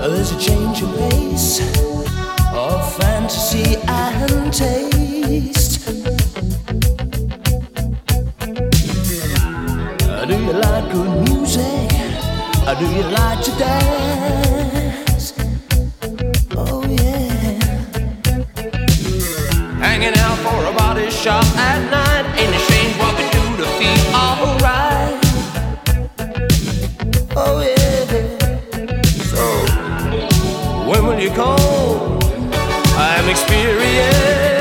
There's a change in pace of fantasy and taste. Uh, do you like good music? Uh, do you like to dance? shop at night. Ain't it strange what we do to feel alright. Oh yeah. So when will you call? I'm experienced.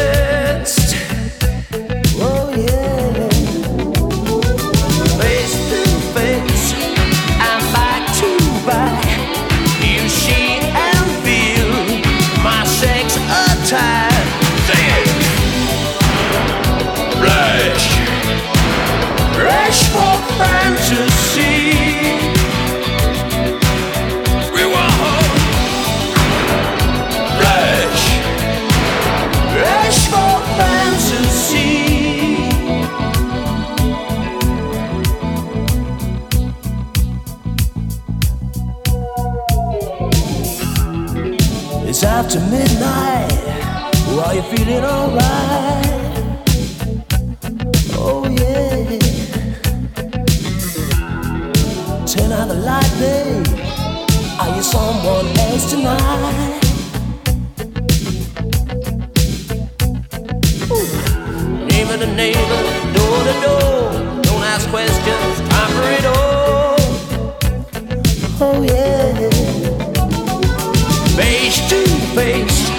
It's after midnight. Are you feeling alright? Oh yeah. Turn out the light, babe. Are you someone else tonight? Ooh. Neighbor to neighbor, door to door. Don't ask questions, time for it all. Oh yeah face to face.